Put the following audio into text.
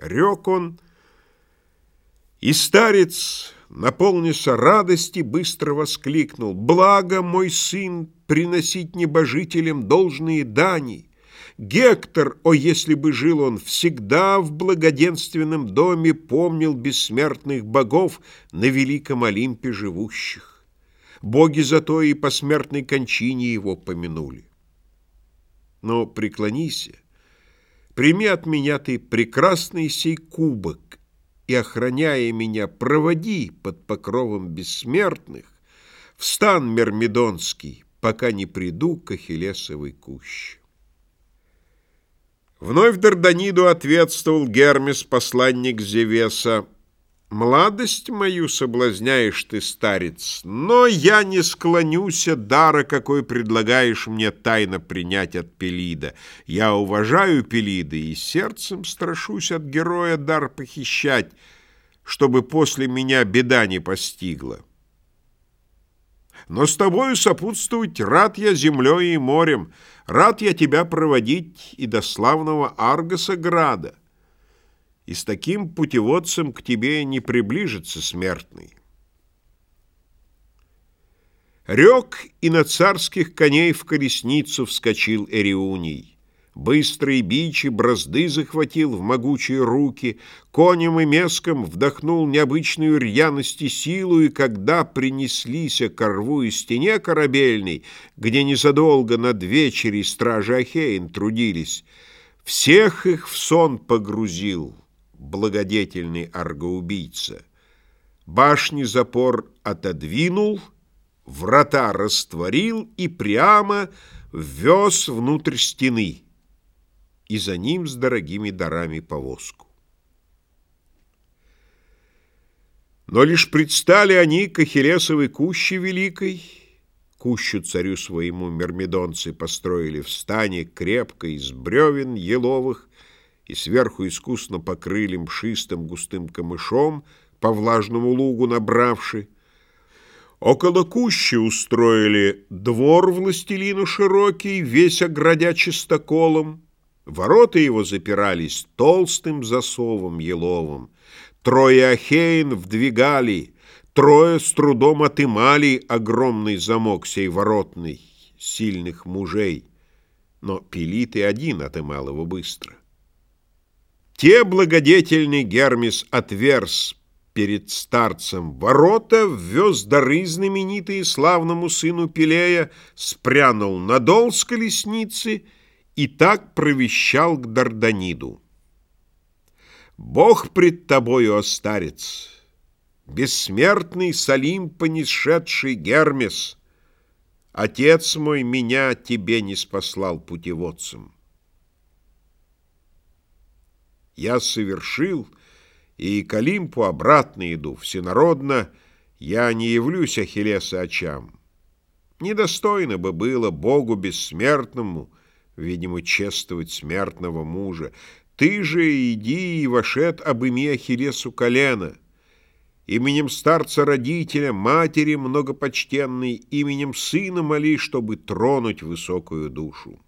Рек он, и старец, наполнился радости, быстро воскликнул. «Благо, мой сын, приносить небожителям должные дани!» Гектор, о, если бы жил он, всегда в благоденственном доме помнил бессмертных богов на великом Олимпе живущих. Боги зато и по смертной кончине его помянули. Но преклонися, прими от меня ты прекрасный сей кубок и, охраняя меня, проводи под покровом бессмертных в стан Мермидонский, пока не приду к Ахиллесовой куще. Вновь Дарданиду ответствовал Гермес, посланник Зевеса. «Младость мою соблазняешь ты, старец, но я не склонюсь от дара, какой предлагаешь мне тайно принять от Пелида. Я уважаю Пелида и сердцем страшусь от героя дар похищать, чтобы после меня беда не постигла. Но с тобою сопутствовать рад я землей и морем, рад я тебя проводить и до славного Аргоса града. И с таким путеводцем к тебе не приближится смертный. Рек и на царских коней в колесницу вскочил Эриуний. Быстрый бич и бразды захватил в могучие руки, конем и меском вдохнул необычную рьяность и силу, и когда принеслись к рву и стене корабельной, где незадолго над вечери стражи Ахеин трудились, всех их в сон погрузил благодетельный аргоубийца. Башни запор отодвинул, врата растворил и прямо ввез внутрь стены и за ним с дорогими дарами повозку. Но лишь предстали они к Ахиллесовой куще великой, кущу царю своему мирмидонцы построили в стане крепко из бревен еловых и сверху искусно покрыли мшистым густым камышом, по влажному лугу набравши. Около кущи устроили двор властелину широкий, весь оградя чистоколом, Ворота его запирались толстым засовом еловым. Трое ахеин вдвигали, трое с трудом отымали огромный замок сей воротный, сильных мужей. Но Пелит и один отымал его быстро. Те благодетельный Гермес отверз перед старцем ворота, ввез дары знаменитые славному сыну Пелея, спрянул надол с колесницы — и так провещал к Дарданиду. «Бог пред тобою, о старец, бессмертный Салим, понесшедший Гермес, Отец мой меня тебе не спаслал путеводцем. Я совершил, и к Олимпу обратно иду, всенародно, я не явлюсь Ахиллеса очам. Недостойно бы было Богу бессмертному, видимо, чествовать смертного мужа. Ты же иди и вошед обыми Ахиллесу колено. Именем старца-родителя, матери многопочтенной, именем сына моли, чтобы тронуть высокую душу.